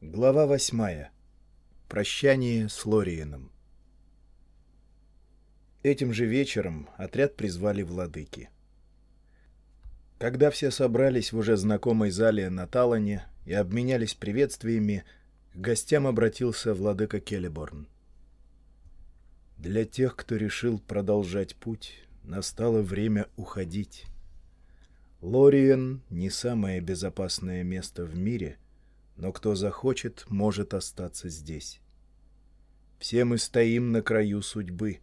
Глава восьмая. Прощание с Лориеном. Этим же вечером отряд призвали владыки. Когда все собрались в уже знакомой зале на Талане и обменялись приветствиями, к гостям обратился владыка Келеборн. Для тех, кто решил продолжать путь, настало время уходить. Лориен — не самое безопасное место в мире — но кто захочет, может остаться здесь. Все мы стоим на краю судьбы.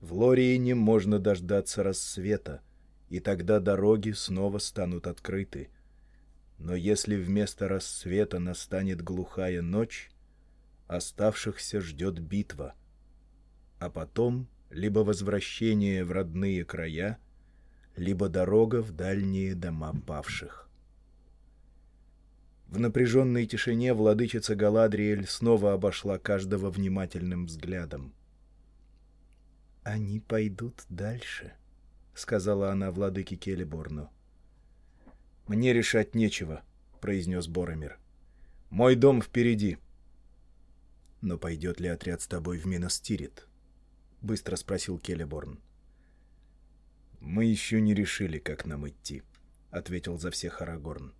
В Лориене можно дождаться рассвета, и тогда дороги снова станут открыты. Но если вместо рассвета настанет глухая ночь, оставшихся ждет битва. А потом либо возвращение в родные края, либо дорога в дальние дома павших. В напряженной тишине владычица Галадриэль снова обошла каждого внимательным взглядом. «Они пойдут дальше», — сказала она владыке Келеборну. «Мне решать нечего», — произнес Боромир. «Мой дом впереди». «Но пойдет ли отряд с тобой в Миностирит?» — быстро спросил Келеборн. «Мы еще не решили, как нам идти», — ответил за всех Арагорн.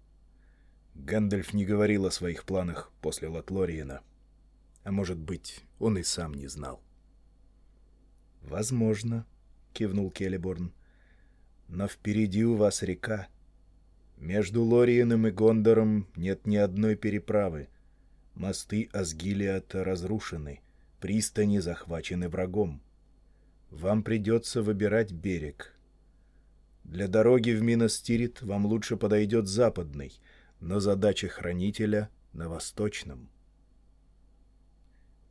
Гэндальф не говорил о своих планах после Латлориена. А может быть, он и сам не знал. «Возможно», — кивнул Келеборн. «Но впереди у вас река. Между Лориеном и Гондором нет ни одной переправы. Мосты Асгилиата разрушены, пристани захвачены врагом. Вам придется выбирать берег. Для дороги в Миностирит вам лучше подойдет западный — но задача хранителя на восточном.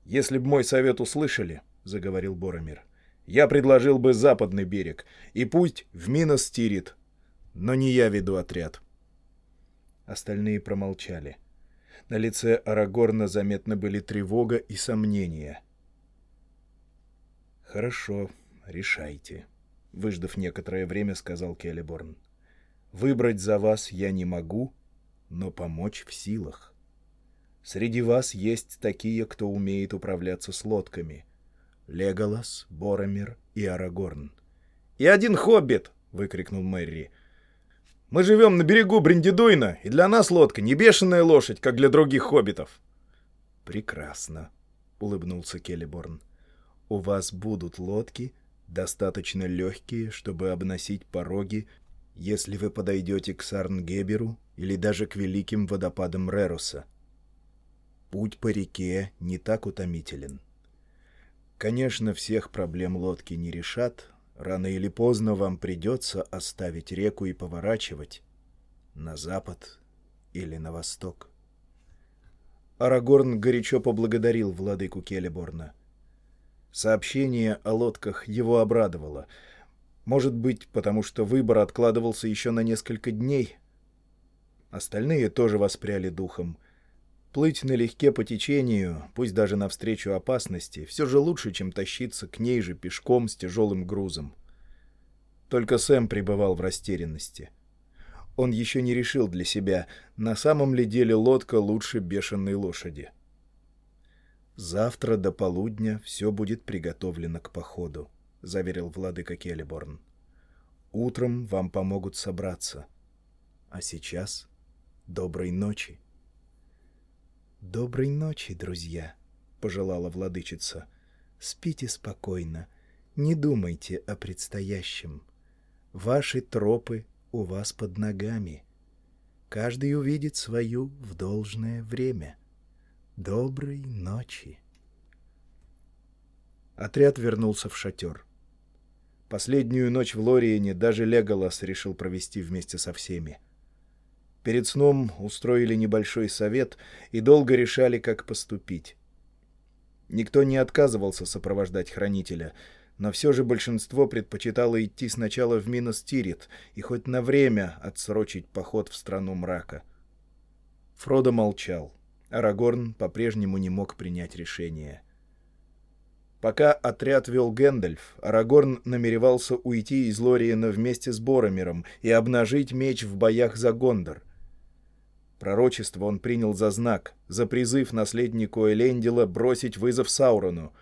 «Если б мой совет услышали, — заговорил Боромир, — я предложил бы западный берег, и пусть в Минос стирит, но не я веду отряд». Остальные промолчали. На лице Арагорна заметны были тревога и сомнения. «Хорошо, решайте», — выждав некоторое время, сказал Келеборн. «Выбрать за вас я не могу, но помочь в силах. Среди вас есть такие, кто умеет управляться с лодками. Леголас, Боромир и Арагорн. «И один хоббит!» — выкрикнул Мэри. «Мы живем на берегу Бриндидуйна, и для нас лодка не бешеная лошадь, как для других хоббитов». «Прекрасно», — улыбнулся Келеборн. «У вас будут лодки, достаточно легкие, чтобы обносить пороги если вы подойдете к Сарнгеберу или даже к великим водопадам Реруса. Путь по реке не так утомителен. Конечно, всех проблем лодки не решат. Рано или поздно вам придется оставить реку и поворачивать на запад или на восток. Арагорн горячо поблагодарил владыку Келеборна. Сообщение о лодках его обрадовало — может быть, потому что выбор откладывался еще на несколько дней. Остальные тоже воспряли духом. Плыть налегке по течению, пусть даже навстречу опасности, все же лучше, чем тащиться к ней же пешком с тяжелым грузом. Только Сэм пребывал в растерянности. Он еще не решил для себя, на самом ли деле лодка лучше бешеной лошади. Завтра до полудня все будет приготовлено к походу. — заверил владыка Келеборн. «Утром вам помогут собраться. А сейчас доброй ночи». «Доброй ночи, друзья», — пожелала владычица. «Спите спокойно, не думайте о предстоящем. Ваши тропы у вас под ногами. Каждый увидит свою в должное время. Доброй ночи». Отряд вернулся в шатер. Последнюю ночь в Лориене даже Леголас решил провести вместе со всеми. Перед сном устроили небольшой совет и долго решали, как поступить. Никто не отказывался сопровождать хранителя, но все же большинство предпочитало идти сначала в Минос Тирит и хоть на время отсрочить поход в страну мрака. Фродо молчал. Арагорн по-прежнему не мог принять решение — Пока отряд вел Гэндальф, Арагорн намеревался уйти из Лориена вместе с Боромером и обнажить меч в боях за Гондор. Пророчество он принял за знак, за призыв наследнику Элендила бросить вызов Саурону.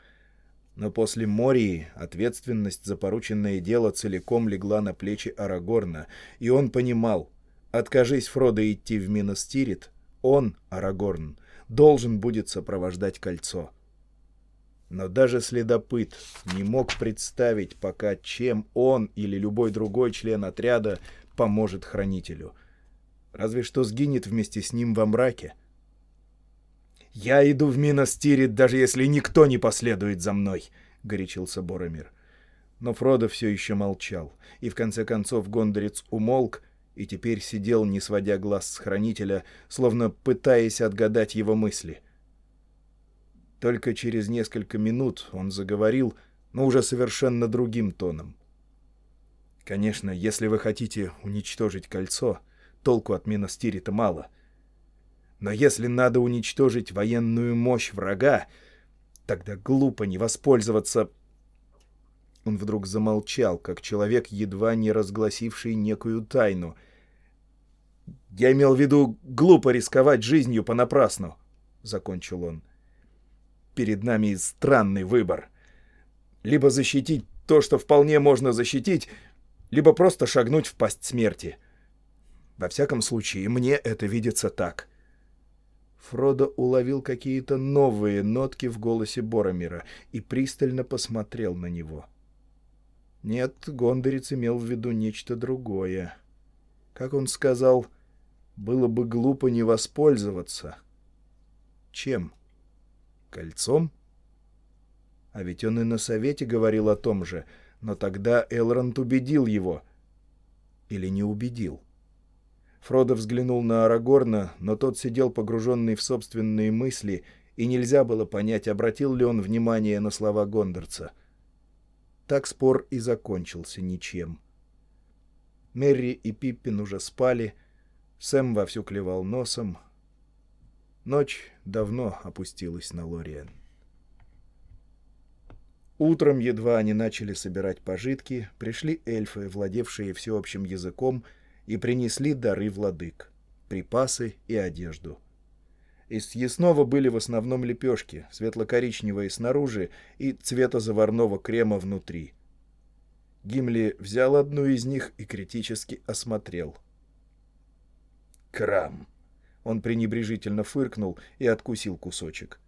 Но после Мории ответственность за порученное дело целиком легла на плечи Арагорна, и он понимал, откажись Фродо идти в Миностирит, он, Арагорн, должен будет сопровождать кольцо. Но даже следопыт не мог представить пока, чем он или любой другой член отряда поможет хранителю — Разве что сгинет вместе с ним во мраке. «Я иду в Миностирит, даже если никто не последует за мной!» — горячился Боромир. Но Фродо все еще молчал, и в конце концов Гондорец умолк и теперь сидел, не сводя глаз с хранителя, словно пытаясь отгадать его мысли. Только через несколько минут он заговорил, но уже совершенно другим тоном. «Конечно, если вы хотите уничтожить кольцо, толку от Миностирита мало. Но если надо уничтожить военную мощь врага, тогда глупо не воспользоваться... Он вдруг замолчал, как человек, едва не разгласивший некую тайну. «Я имел в виду глупо рисковать жизнью понапрасну», — закончил он. «Перед нами странный выбор. Либо защитить то, что вполне можно защитить, либо просто шагнуть в пасть смерти». Во всяком случае, мне это видится так. Фродо уловил какие-то новые нотки в голосе Боромира и пристально посмотрел на него. Нет, Гондорец имел в виду нечто другое. Как он сказал, было бы глупо не воспользоваться. Чем? Кольцом? А ведь он и на совете говорил о том же, но тогда Элронд убедил его. Или не убедил? — Фродо взглянул на Арагорна, но тот сидел погруженный в собственные мысли, и нельзя было понять, обратил ли он внимание на слова Гондорца. Так спор и закончился ничем. Мерри и Пиппин уже спали, Сэм вовсю клевал носом. Ночь давно опустилась на Лориен. Утром, едва они начали собирать пожитки, пришли эльфы, владевшие всеобщим языком, и принесли дары владык — припасы и одежду. Из съестного были в основном лепешки, светло-коричневые снаружи и цвета заварного крема внутри. Гимли взял одну из них и критически осмотрел. «Крам!» Он пренебрежительно фыркнул и откусил кусочек.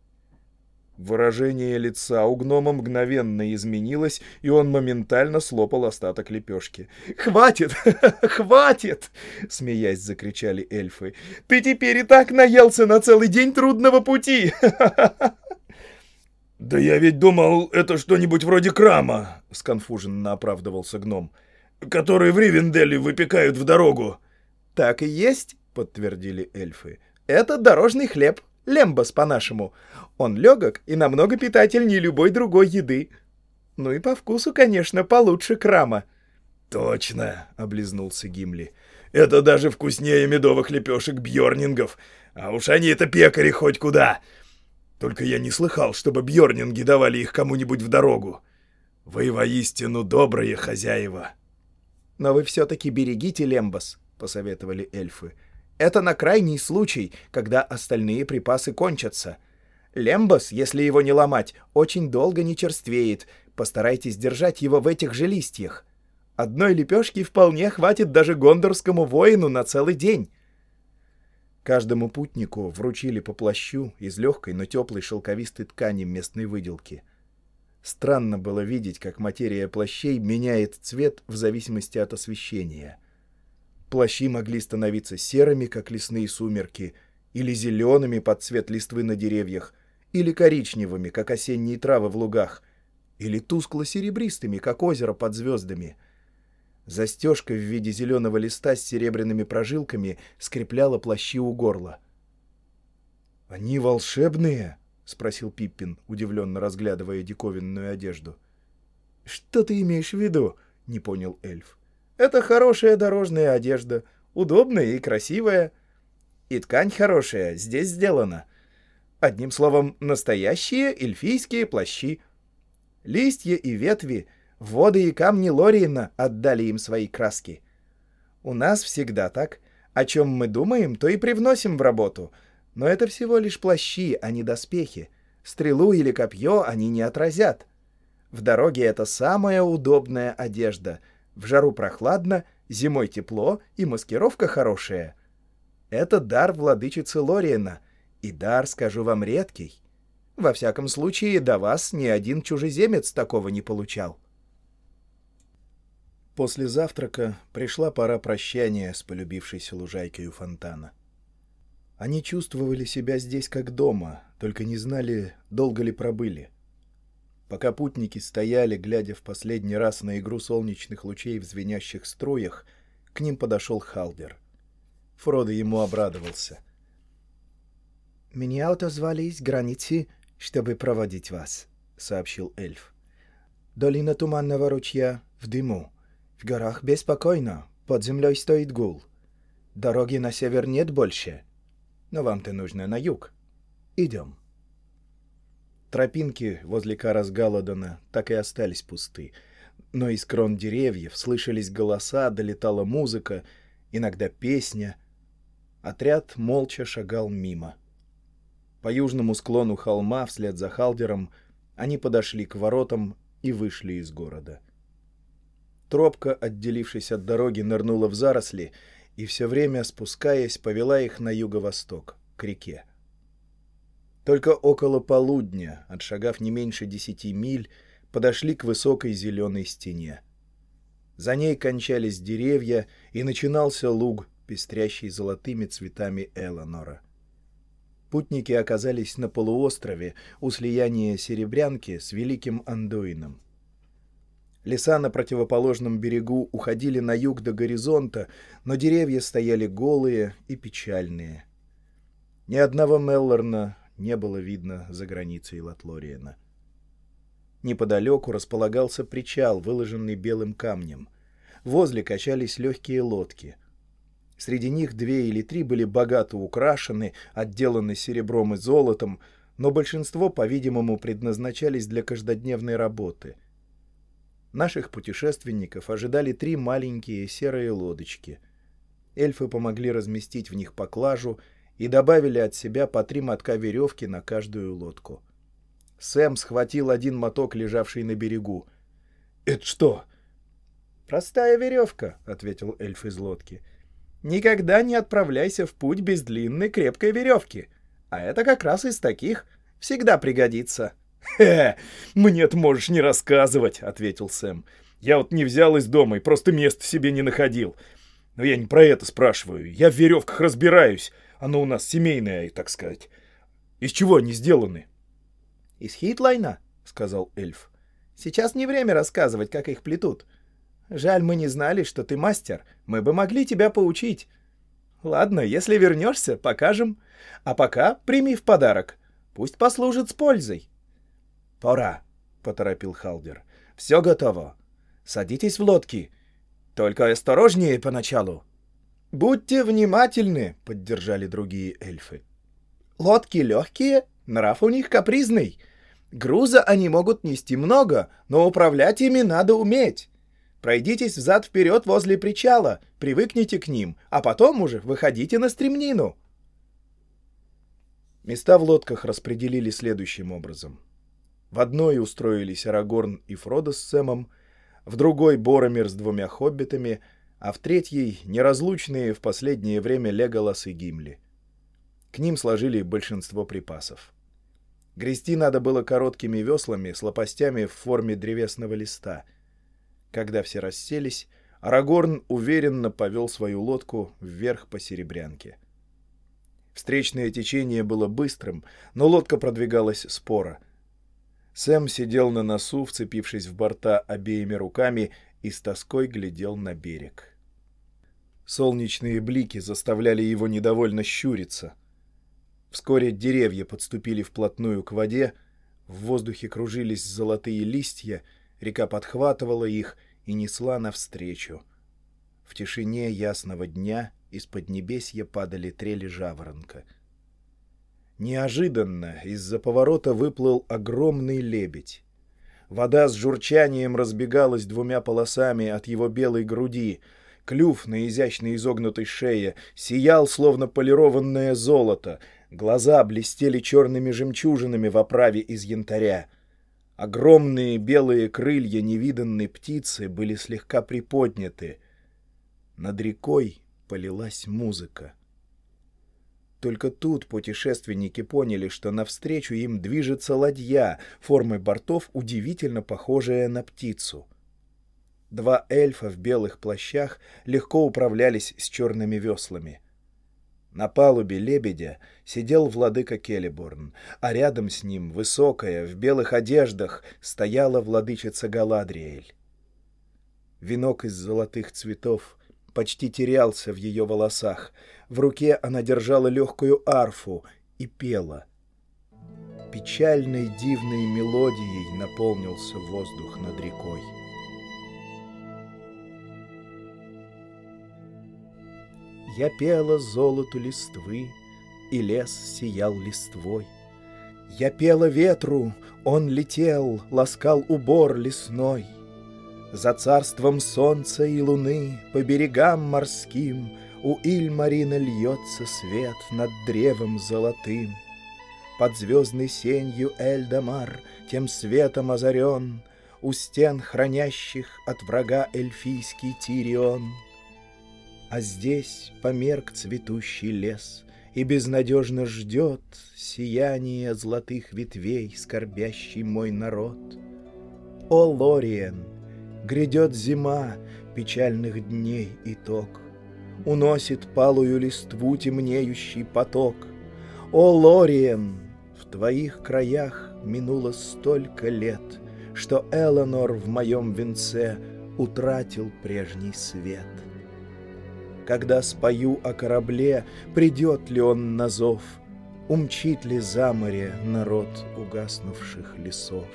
Выражение лица у гнома мгновенно изменилось, и он моментально слопал остаток лепешки. «Хватит! Хватит!» — смеясь закричали эльфы. «Ты теперь и так наелся на целый день трудного пути!» «Да я ведь думал, это что-нибудь вроде крама!» — сконфуженно оправдывался гном. «Который в Ривенделе выпекают в дорогу!» «Так и есть!» — подтвердили эльфы. «Это дорожный хлеб!» Лембас по-нашему. Он легок и намного питательнее любой другой еды. Ну и по вкусу, конечно, получше крама. «Точно!» — облизнулся Гимли. «Это даже вкуснее медовых лепешек бьорнингов. А уж они это пекари хоть куда. Только я не слыхал, чтобы бьорнинги давали их кому-нибудь в дорогу. Вы воистину добрые хозяева». «Но вы все-таки берегите Лембас», — посоветовали эльфы. Это на крайний случай, когда остальные припасы кончатся. Лембос, если его не ломать, очень долго не черствеет. Постарайтесь держать его в этих же листьях. Одной лепешки вполне хватит даже гондорскому воину на целый день. Каждому путнику вручили по плащу из легкой, но теплой шелковистой ткани местной выделки. Странно было видеть, как материя плащей меняет цвет в зависимости от освещения — Плащи могли становиться серыми, как лесные сумерки, или зелеными под цвет листвы на деревьях, или коричневыми, как осенние травы в лугах, или тускло-серебристыми, как озеро под звездами. Застежка в виде зеленого листа с серебряными прожилками скрепляла плащи у горла. «Они волшебные?» — спросил Пиппин, удивленно разглядывая диковинную одежду. «Что ты имеешь в виду?» — не понял эльф. Это хорошая дорожная одежда, удобная и красивая. И ткань хорошая, здесь сделана. Одним словом, настоящие эльфийские плащи. Листья и ветви, воды и камни Лориена отдали им свои краски. У нас всегда так. О чем мы думаем, то и привносим в работу. Но это всего лишь плащи, а не доспехи. Стрелу или копье они не отразят. В дороге это самая удобная одежда. В жару прохладно, зимой тепло и маскировка хорошая. Это дар владычицы Лориена. И дар, скажу вам, редкий. Во всяком случае, до вас ни один чужеземец такого не получал. После завтрака пришла пора прощания с полюбившейся лужайкой у фонтана. Они чувствовали себя здесь как дома, только не знали, долго ли пробыли. Пока путники стояли, глядя в последний раз на игру солнечных лучей в звенящих струях, к ним подошел Халдер. Фродо ему обрадовался. «Меня отозвали из границы, чтобы проводить вас», — сообщил эльф. «Долина Туманного ручья в дыму. В горах беспокойно, под землей стоит гул. Дороги на север нет больше, но вам-то нужно на юг. Идем». Тропинки возле Карасгаладана так и остались пусты, но из крон деревьев слышались голоса, долетала музыка, иногда песня. Отряд молча шагал мимо. По южному склону холма вслед за Халдером они подошли к воротам и вышли из города. — Тропка, отделившись от дороги, нырнула в заросли и все время, спускаясь, повела их на юго-восток, к реке. Только около полудня, отшагав не меньше десяти миль, подошли к высокой зеленой стене. За ней кончались деревья, и начинался луг, пестрящий золотыми цветами Элонора. Путники оказались на полуострове у слияния Серебрянки с Великим Андуином. Леса на противоположном берегу уходили на юг до горизонта, но деревья стояли голые и печальные. Ни одного Меллорна не было видно за границей Латлориена. Неподалеку располагался причал, выложенный белым камнем. Возле качались легкие лодки. Среди них две или три были богато украшены, отделаны серебром и золотом, но большинство, по-видимому, предназначались для каждодневной работы — Наших путешественников ожидали три маленькие серые лодочки. Эльфы помогли разместить в них поклажу и добавили от себя по три мотка веревки на каждую лодку. Сэм схватил один моток, лежавший на берегу. «Это что?» «Простая веревка», — ответил эльф из лодки. «Никогда не отправляйся в путь без длинной крепкой веревки. А это как раз из таких. Всегда пригодится». «Хе, мне ты можешь не рассказывать», — ответил Сэм. «Я вот не взял из дома и просто места себе не находил. Но я не про это спрашиваю. Я в веревках разбираюсь. Оно у нас семейное, так сказать. Из чего они сделаны?» «Из хитлайна», — сказал эльф. «Сейчас не время рассказывать, как их плетут. Жаль, мы не знали, что ты мастер. Мы бы могли тебя поучить. Ладно, если вернешься, покажем. А пока прими в подарок. Пусть послужит с пользой». «Пора», — поторопил Халдер. «Все готово. Садитесь в лодки. Только осторожнее поначалу». «Будьте внимательны», — поддержали другие эльфы. «Лодки легкие, нрав у них капризный. Груза они могут нести много, но управлять ими надо уметь. Пройдитесь взад-вперед возле причала, привыкните к ним, а потом уже выходите на стремнину». Места в лодках распределили следующим образом — в одной устроились Арагорн и Фродо с Сэмом, в другой — Боромир с двумя хоббитами, а в третьей — неразлучные в последнее время Леголас и Гимли. К ним сложили большинство припасов. Грести надо было короткими веслами с лопастями в форме древесного листа. Когда все расселись, Арагорн уверенно повел свою лодку вверх по Серебрянке. Встречное течение было быстрым, но лодка продвигалась споро — Сэм сидел на носу, вцепившись в борта обеими руками, и с тоской глядел на берег. Солнечные блики заставляли его недовольно щуриться. Вскоре деревья подступили вплотную к воде, в воздухе кружились золотые листья, река подхватывала их и несла навстречу. В тишине ясного дня из-под небесья падали трели жаворонка — Неожиданно из-за поворота выплыл огромный лебедь. Вода с журчанием разбегалась двумя полосами от его белой груди. Клюв на изящно изогнутой шее сиял, словно полированное золото. Глаза блестели черными жемчужинами в оправе из янтаря. Огромные белые крылья невиданной птицы были слегка приподняты. Над рекой полилась музыка. Только тут путешественники поняли, что навстречу им движется ладья, формой бортов удивительно похожая на птицу. Два эльфа в белых плащах легко управлялись с черными веслами. На палубе лебедя сидел владыка Келеборн, а рядом с ним, высокая, в белых одеждах, стояла владычица Галадриэль. Венок из золотых цветов почти терялся в ее волосах. В руке она держала легкую арфу и пела. Печальной дивной мелодией наполнился воздух над рекой. Я пела золоту листвы, и лес сиял листвой. Я пела ветру, он летел, ласкал убор лесной — за царством солнца и луны По берегам морским У Ильмарина льется свет Над древом золотым. Под звездной сенью Эльдамар Тем светом озарен, У стен хранящих От врага эльфийский Тирион. А здесь померк цветущий лес И безнадежно ждет Сияние золотых ветвей Скорбящий мой народ. О, Лориен! Грядет зима, печальных дней итог. Уносит палую листву темнеющий поток. О, Лориен, в твоих краях минуло столько лет, Что Элонор в моем венце утратил прежний свет. Когда спою о корабле, придет ли он на зов, Умчит ли за море народ угаснувших лесов?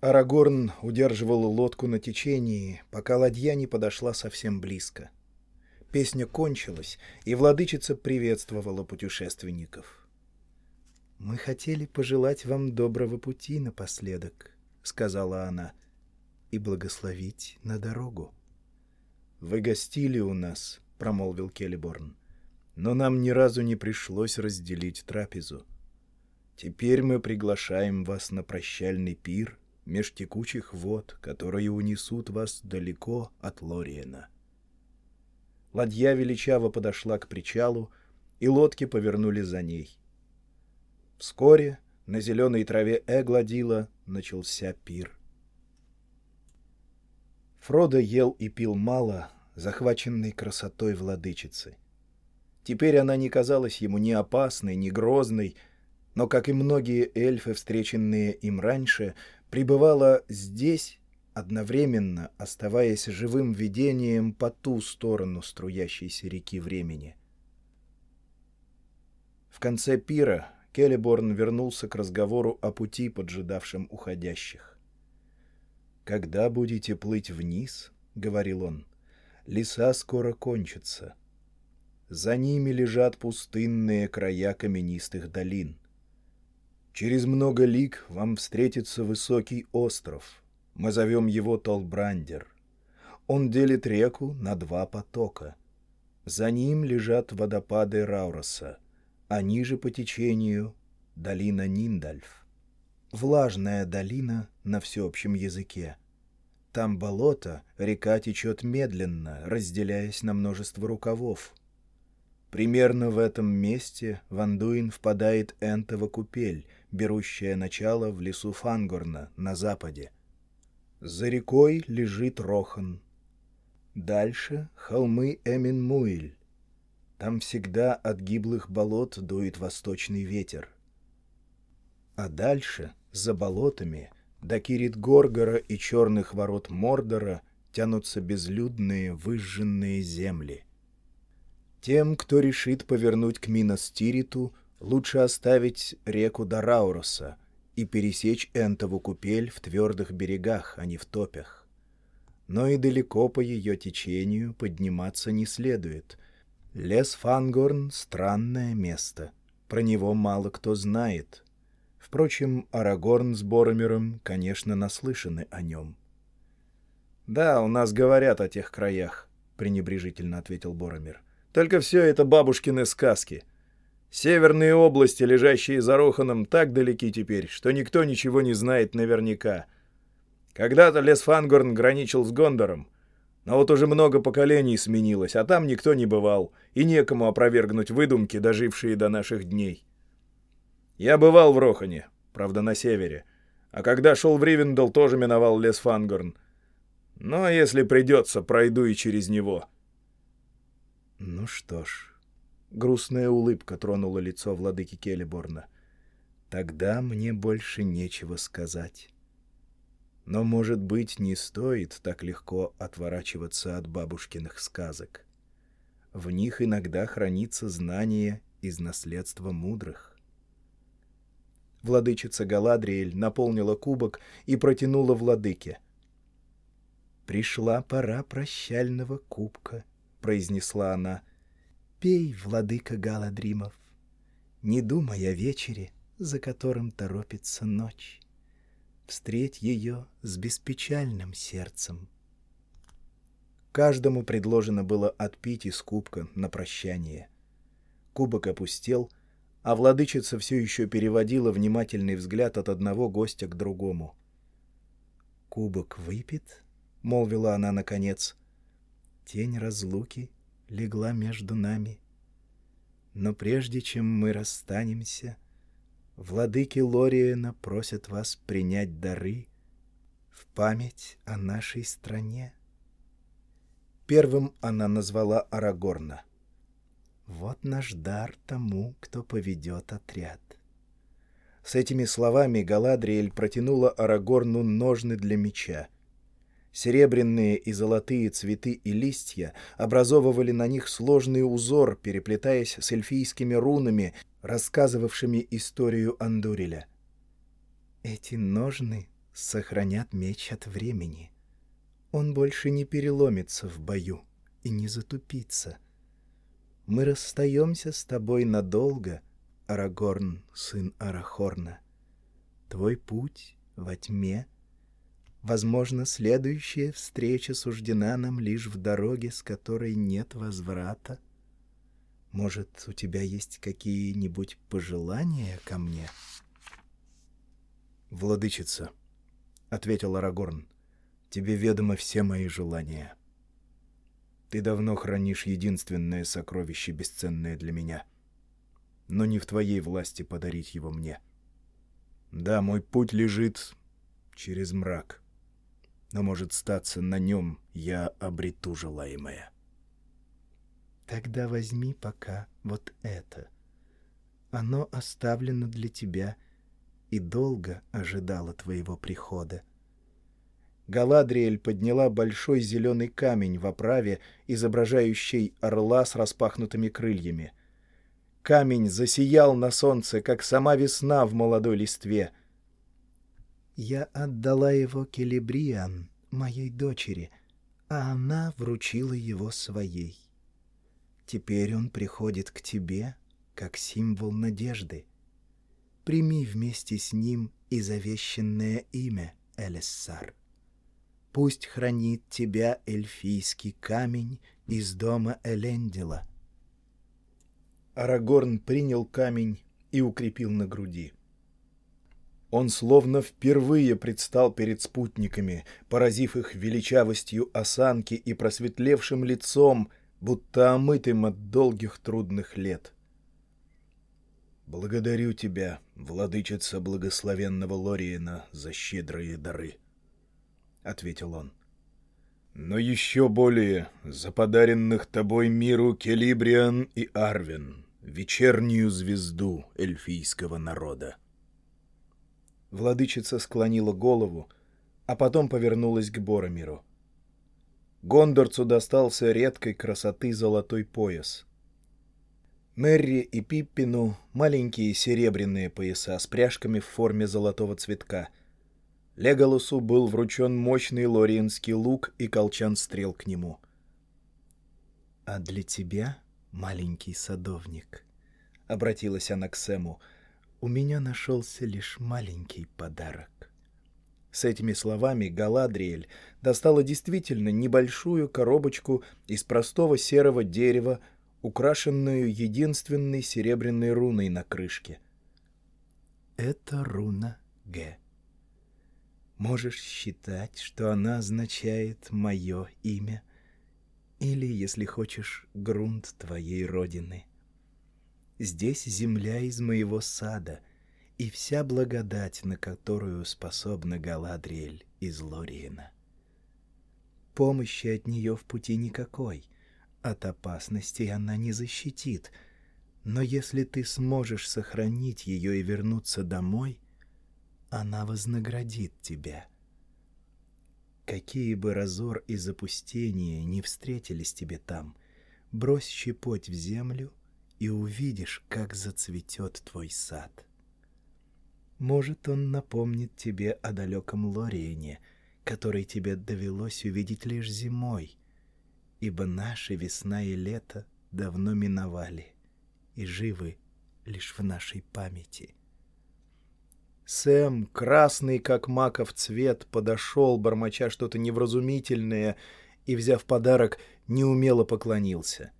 Арагорн удерживал лодку на течении, пока ладья не подошла совсем близко. Песня кончилась, и владычица приветствовала путешественников. «Мы хотели пожелать вам доброго пути напоследок», — сказала она, — «и благословить на дорогу». «Вы гостили у нас», — промолвил Келеборн, — «но нам ни разу не пришлось разделить трапезу. Теперь мы приглашаем вас на прощальный пир» меж текучих вод, которые унесут вас далеко от Лориена. Ладья величаво подошла к причалу, и лодки повернули за ней. Вскоре на зеленой траве Эгладила начался пир. Фродо ел и пил мало, захваченный красотой владычицы. Теперь она не казалась ему ни опасной, ни грозной, но, как и многие эльфы, встреченные им раньше, пребывала здесь, одновременно оставаясь живым видением по ту сторону струящейся реки времени. В конце пира Келеборн вернулся к разговору о пути, поджидавшем уходящих. «Когда будете плыть вниз, — говорил он, — леса скоро кончатся. За ними лежат пустынные края каменистых долин. Через много лиг вам встретится высокий остров. Мы зовем его Толбрандер. Он делит реку на два потока. За ним лежат водопады Рауроса, а ниже по течению — долина Ниндальф. Влажная долина на всеобщем языке. Там болото, река течет медленно, разделяясь на множество рукавов. Примерно в этом месте в Андуин впадает Энтова купель, берущая начало в лесу Фангорна на западе. За рекой лежит Рохан. Дальше холмы Эмин-Муиль. Там всегда от гиблых болот дует восточный ветер. А дальше, за болотами, до Кирит-Горгора и черных ворот Мордора тянутся безлюдные выжженные земли. Тем, кто решит повернуть к Миностириту, лучше оставить реку Дарауроса и пересечь Энтову купель в твердых берегах, а не в топях. Но и далеко по ее течению подниматься не следует. Лес Фангорн — странное место, про него мало кто знает. Впрочем, Арагорн с Боромером, конечно, наслышаны о нем. «Да, у нас говорят о тех краях», — пренебрежительно ответил Боромер. «Только все это бабушкины сказки. Северные области, лежащие за Роханом, так далеки теперь, что никто ничего не знает наверняка. Когда-то лес Фангорн граничил с Гондором, но вот уже много поколений сменилось, а там никто не бывал, и некому опровергнуть выдумки, дожившие до наших дней. Я бывал в Рохане, правда, на севере, а когда шел в Ривендел, тоже миновал лес Фангорн — но если придется, пройду и через него. Ну что ж, грустная улыбка тронула лицо владыки Келеборна. Тогда мне больше нечего сказать. Но, может быть, не стоит так легко отворачиваться от бабушкиных сказок. В них иногда хранится знание из наследства мудрых. Владычица Галадриэль наполнила кубок и протянула владыке — «Пришла пора прощального кубка», — произнесла она. «Пей, владыка Галадримов, не думай о вечере, за которым торопится ночь. Встреть ее с беспечальным сердцем». Каждому предложено было отпить из кубка на прощание. Кубок опустел, а владычица все еще переводила внимательный взгляд от одного гостя к другому. «Кубок выпит, — молвила она наконец. Тень разлуки легла между нами. Но прежде чем мы расстанемся, владыки Лориена просят вас принять дары в память о нашей стране. Первым она назвала Арагорна. «Вот наш дар тому, кто поведет отряд». С этими словами Галадриэль протянула Арагорну ножны для меча — Серебряные и золотые цветы и листья образовывали на них сложный узор, переплетаясь с эльфийскими рунами, рассказывавшими историю Андуриля. Эти ножны сохранят меч от времени. Он больше не переломится в бою и не затупится. Мы расстаемся с тобой надолго, Арагорн, сын Арахорна. Твой путь во тьме — Возможно, следующая встреча суждена нам лишь в дороге, с которой нет возврата. Может, у тебя есть какие-нибудь пожелания ко мне? Владычица, — ответил Арагорн, — тебе ведомы все мои желания. Ты давно хранишь единственное сокровище, бесценное для меня, но не в твоей власти подарить его мне. Да, мой путь лежит через мрак — но, может, статься на нем я обрету желаемое. Тогда возьми пока вот это. Оно оставлено для тебя и долго ожидало твоего прихода. Галадриэль подняла большой зеленый камень в оправе, изображающий орла с распахнутыми крыльями. Камень засиял на солнце, как сама весна в молодой листве — я отдала его Келебриан, моей дочери, а она вручила его своей. Теперь он приходит к тебе, как символ надежды. Прими вместе с ним и завещанное имя, Элессар. Пусть хранит тебя эльфийский камень из дома Элендила. Арагорн принял камень и укрепил на груди. Он словно впервые предстал перед спутниками, поразив их величавостью осанки и просветлевшим лицом, будто омытым от долгих трудных лет. «Благодарю тебя, владычица благословенного Лориена, за щедрые дары», — ответил он. «Но еще более за подаренных тобой миру Келибриан и Арвин, вечернюю звезду эльфийского народа». Владычица склонила голову, а потом повернулась к Боромиру. Гондорцу достался редкой красоты золотой пояс. Мерри и Пиппину — маленькие серебряные пояса с пряжками в форме золотого цветка. Леголусу был вручен мощный лориенский лук и колчан стрел к нему. — А для тебя, маленький садовник, — обратилась она к Сэму, — у меня нашелся лишь маленький подарок. С этими словами Галадриэль достала действительно небольшую коробочку из простого серого дерева, украшенную единственной серебряной руной на крышке. Это руна Г. Можешь считать, что она означает мое имя, или, если хочешь, грунт твоей родины. Здесь земля из моего сада — и вся благодать, на которую способна Галадриэль из Лориена. Помощи от нее в пути никакой, от опасностей она не защитит, но если ты сможешь сохранить ее и вернуться домой, она вознаградит тебя. Какие бы разор и запустения не встретились тебе там, брось щепоть в землю и увидишь, как зацветет твой сад. Может, он напомнит тебе о далеком Лориене, который тебе довелось увидеть лишь зимой, ибо наши весна и лето давно миновали и живы лишь в нашей памяти. Сэм, красный как маков цвет, подошел, бормоча что-то невразумительное, и, взяв подарок, неумело поклонился.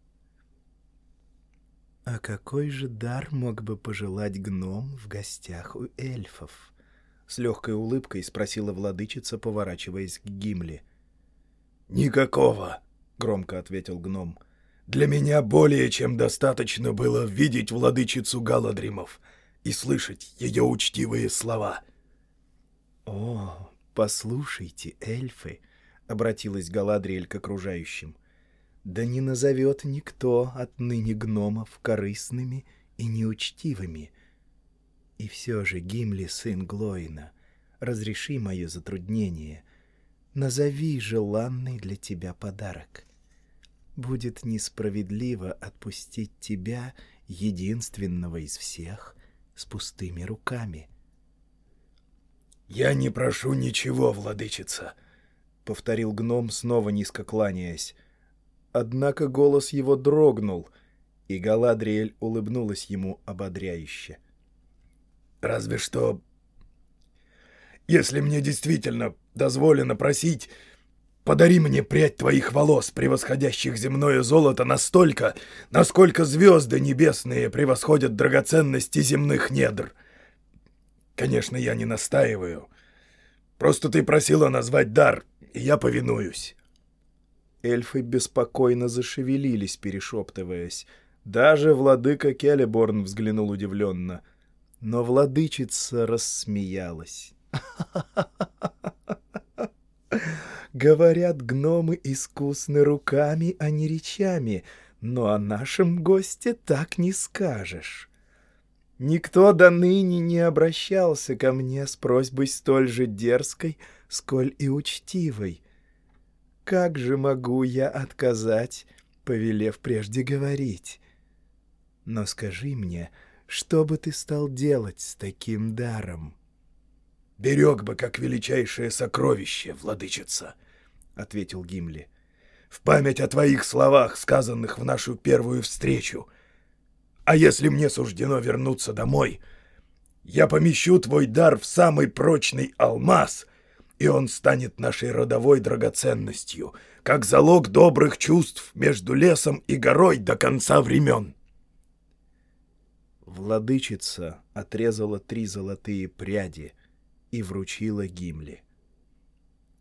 А какой же дар мог бы пожелать гном в гостях у эльфов? С легкой улыбкой спросила владычица, поворачиваясь к Гимли. «Никакого», — громко ответил гном. «Для меня более чем достаточно было видеть владычицу Галадримов и слышать ее учтивые слова». «О, послушайте, эльфы», — обратилась Галадриэль к окружающим, — да не назовет никто отныне гномов корыстными и неучтивыми. И все же, Гимли, сын Глоина, разреши мое затруднение, назови желанный для тебя подарок. Будет несправедливо отпустить тебя, единственного из всех, с пустыми руками. «Я не прошу ничего, владычица», — повторил гном, снова низко кланяясь. Однако голос его дрогнул, и Галадриэль улыбнулась ему ободряюще. «Разве что... Если мне действительно дозволено просить, подари мне прядь твоих волос, превосходящих земное золото настолько, насколько звезды небесные превосходят драгоценности земных недр. Конечно, я не настаиваю. Просто ты просила назвать дар, и я повинуюсь». Эльфы беспокойно зашевелились, перешептываясь. Даже владыка Келеборн взглянул удивленно. Но владычица рассмеялась. Говорят, гномы искусны руками, а не речами, но о нашем госте так не скажешь. Никто до ныне не обращался ко мне с просьбой столь же дерзкой, сколь и учтивой. Как же могу я отказать, повелев прежде говорить? Но скажи мне, что бы ты стал делать с таким даром? — Берег бы, как величайшее сокровище, владычица, — ответил Гимли, — в память о твоих словах, сказанных в нашу первую встречу. А если мне суждено вернуться домой, я помещу твой дар в самый прочный алмаз — и он станет нашей родовой драгоценностью, как залог добрых чувств между лесом и горой до конца времен. Владычица отрезала три золотые пряди и вручила Гимли.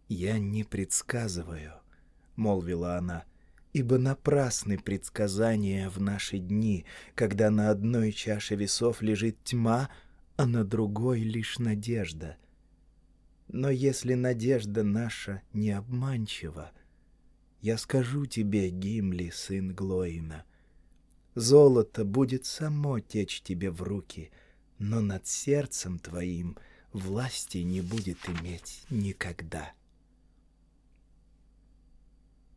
«Я не предсказываю», — молвила она, — «ибо напрасны предсказания в наши дни, когда на одной чаше весов лежит тьма, а на другой лишь надежда». Но если надежда наша не обманчива, я скажу тебе, Гимли, сын Глоина, золото будет само течь тебе в руки, но над сердцем твоим власти не будет иметь никогда.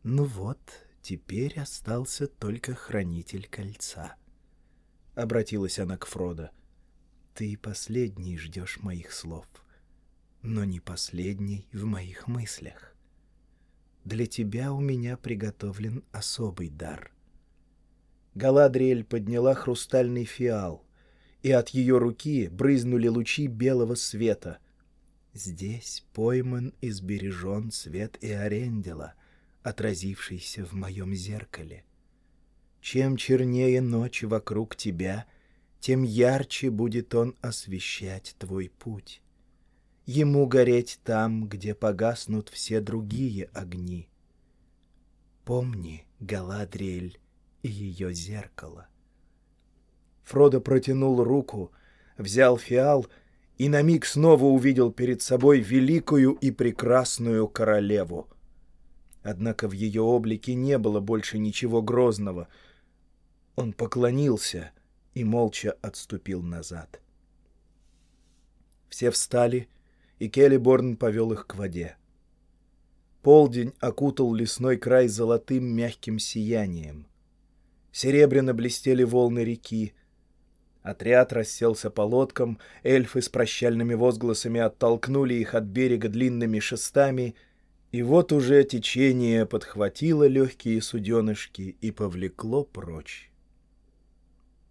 Ну вот, теперь остался только хранитель кольца. Обратилась она к Фродо. Ты последний ждешь моих слов. — но не последний в моих мыслях. Для тебя у меня приготовлен особый дар. Галадриэль подняла хрустальный фиал, и от ее руки брызнули лучи белого света. Здесь пойман и сбережен свет и арендела, отразившийся в моем зеркале. Чем чернее ночь вокруг тебя, тем ярче будет он освещать твой путь. Ему гореть там, где погаснут все другие огни. Помни, Галадриэль, и ее зеркало. Фродо протянул руку, взял фиал и на миг снова увидел перед собой великую и прекрасную королеву. Однако в ее облике не было больше ничего грозного. Он поклонился и молча отступил назад. Все встали, и Келлиборн повел их к воде. Полдень окутал лесной край золотым мягким сиянием. Серебряно блестели волны реки. Отряд расселся по лодкам, эльфы с прощальными возгласами оттолкнули их от берега длинными шестами, и вот уже течение подхватило легкие суденышки и повлекло прочь.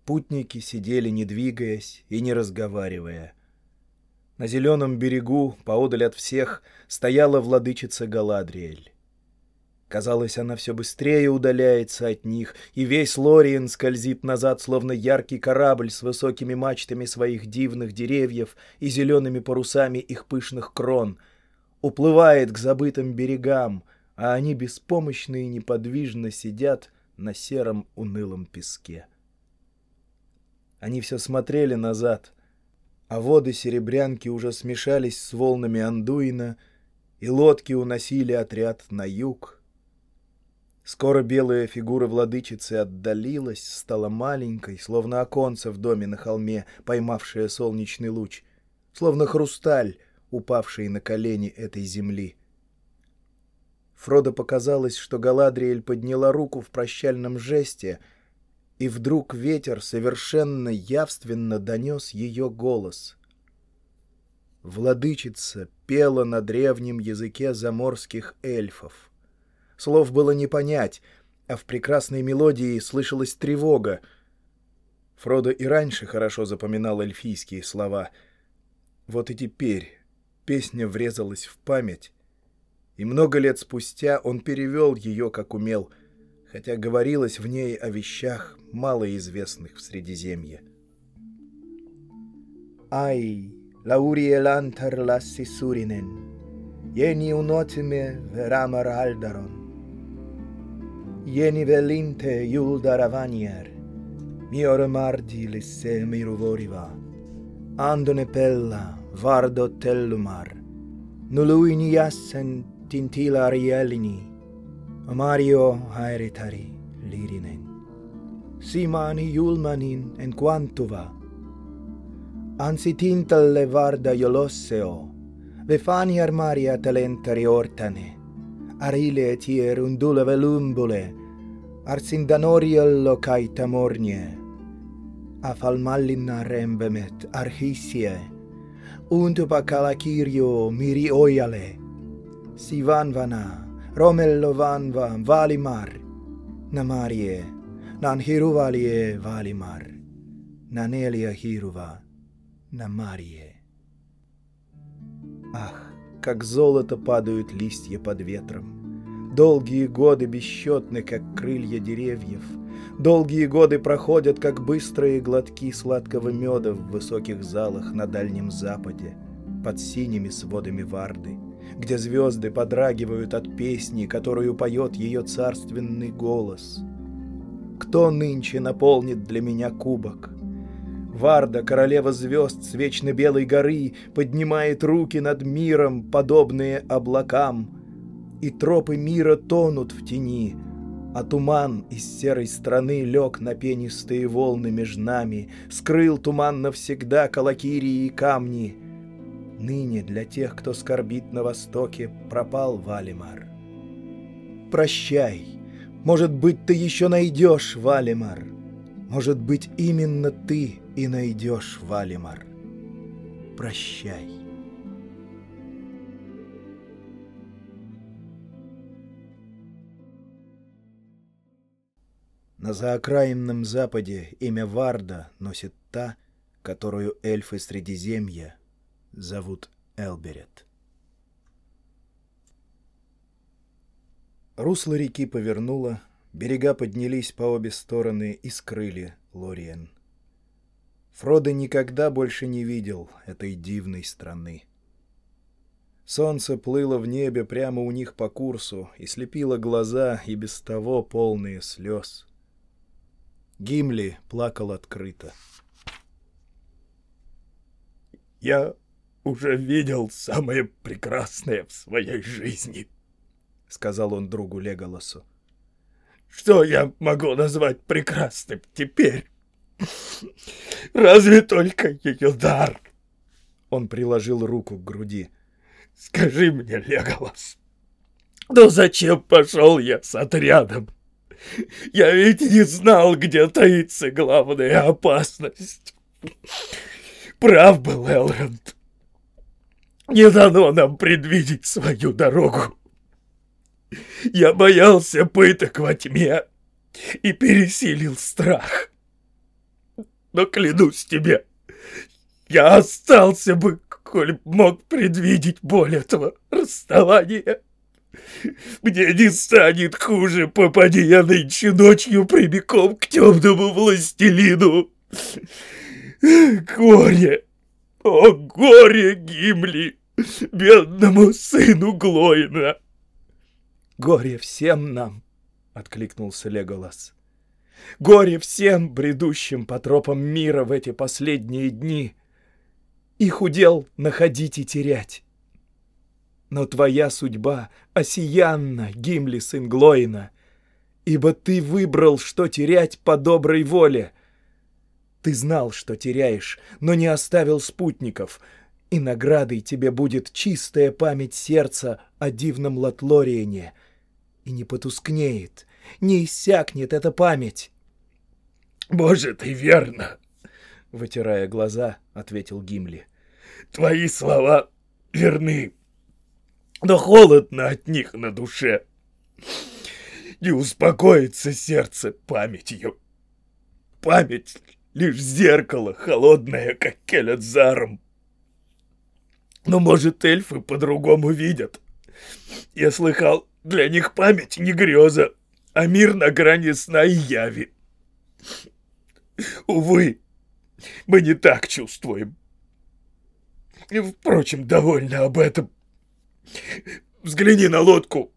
Путники сидели, не двигаясь и не разговаривая. На зеленом берегу, поодаль от всех, стояла владычица Галадриэль. Казалось, она все быстрее удаляется от них, и весь Лориен скользит назад, словно яркий корабль с высокими мачтами своих дивных деревьев и зелеными парусами их пышных крон. Уплывает к забытым берегам, а они беспомощно и неподвижно сидят на сером унылом песке. Они все смотрели назад, а воды серебрянки уже смешались с волнами Андуина, и лодки уносили отряд на юг — Скоро белая фигура владычицы отдалилась, стала маленькой, словно оконце в доме на холме, поймавшее солнечный луч, словно хрусталь, упавший на колени этой земли. Фродо показалось, что Галадриэль подняла руку в прощальном жесте, и вдруг ветер совершенно явственно донес ее голос. Владычица пела на древнем языке заморских эльфов. Слов было не понять, а в прекрасной мелодии слышалась тревога. Фродо и раньше хорошо запоминал эльфийские слова. Вот и теперь песня врезалась в память, и много лет спустя он перевел ее, как умел, хотя говорилось в ней о вещах, малоизвестных в Средиземье. «Ай, лауриелантар ласси суринен, ени унотиме верамар альдарон, velinte juldar avanier, mior mardi lisse miruvoriva, andone pella, vardo tellumar, nuluin jassen tintila rielini, Mario haeretari lirinen. Simani iulmanin en quantuva. Ansitintal levarda iolosseo, vefani armaria talentari ortane, arile etier undule velumbule, arsindanoriel locaita mornie, afalmallina rembemet archisie, untupa calacirio miri oiale, sivanvana, romello vanva valimar, namarie, nan hiruvalie valimar, nanelia hiruva, намарие. Ах, как золото падают листья под ветром! Долгие годы бесчетны, как крылья деревьев. Долгие годы проходят, как быстрые глотки сладкого меда в высоких залах на Дальнем Западе, под синими сводами Варды, где звезды подрагивают от песни, которую поет ее царственный голос. Кто нынче наполнит для меня кубок? Варда, королева звезд с вечно белой горы, поднимает руки над миром, подобные облакам — и тропы мира тонут в тени, а туман из серой страны лег на пенистые волны меж нами, скрыл туман навсегда калакирии и камни. Ныне для тех, кто скорбит на востоке, пропал Валимар. Прощай, может быть, ты еще найдешь Валимар. Может быть, именно ты и найдешь Валимар. Прощай. На заокраинном западе имя Варда носит та, которую эльфы Средиземья зовут Элберет. Русло реки повернуло, берега поднялись по обе стороны и скрыли Лориен. Фродо никогда больше не видел этой дивной страны. Солнце плыло в небе прямо у них по курсу и слепило глаза и без того полные слез. Гимли плакал открыто. «Я уже видел самое прекрасное в своей жизни», — сказал он другу Леголосу. «Что я могу назвать прекрасным теперь? Разве только ее дар?» Он приложил руку к груди. Скажи мне, Леголас, ну зачем пошел я с отрядом? Я ведь не знал, где таится главная опасность. Прав был Элронд. Не дано нам предвидеть свою дорогу. Я боялся пыток во тьме и пересилил страх. Но клянусь тебе, я остался бы коль мог предвидеть боль этого расставания. Мне не станет хуже, попади я нынче ночью прямиком к темному властелину. Горе, о горе Гимли, бедному сыну Глоина. Горе всем нам, откликнулся Леголас. Горе всем, бредущим по тропам мира в эти последние дни. Их удел находить и терять. Но твоя судьба осиянна, Гимли, сын Глоина, ибо ты выбрал, что терять по доброй воле. Ты знал, что теряешь, но не оставил спутников, и наградой тебе будет чистая память сердца о дивном Латлориене. И не потускнеет, не иссякнет эта память. «Боже, ты верно!» — вытирая глаза, ответил Гимли. «Твои слова верны, но холодно от них на душе. Не успокоится сердце памятью. Память — лишь зеркало, холодное, как Келядзаром. Но, может, эльфы по-другому видят. Я слыхал, для них память не греза, а мир на грани сна и яви. Увы, мы не так чувствуем. Впрочем, довольно об этом. Взгляни на лодку.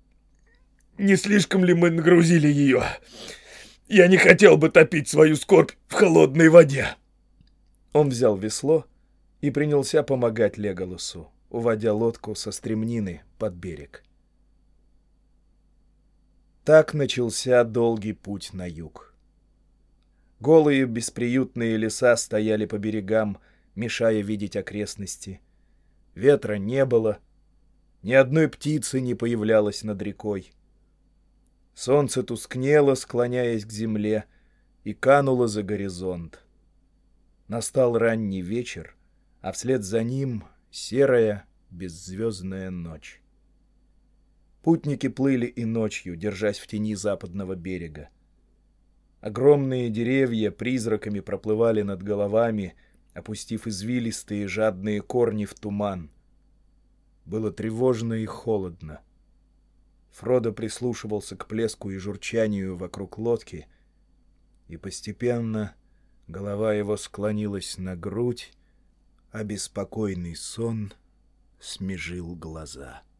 Не слишком ли мы нагрузили ее? Я не хотел бы топить свою скорбь в холодной воде. Он взял весло и принялся помогать Леголусу, уводя лодку со стремнины под берег. Так начался долгий путь на юг. Голые бесприютные леса стояли по берегам, мешая видеть окрестности. Ветра не было, ни одной птицы не появлялось над рекой. Солнце тускнело, склоняясь к земле, и кануло за горизонт. Настал ранний вечер, а вслед за ним серая, беззвездная ночь. Путники плыли и ночью, держась в тени западного берега. Огромные деревья призраками проплывали над головами, опустив извилистые жадные корни в туман. Было тревожно и холодно. Фродо прислушивался к плеску и журчанию вокруг лодки, и постепенно голова его склонилась на грудь, а беспокойный сон смежил глаза. —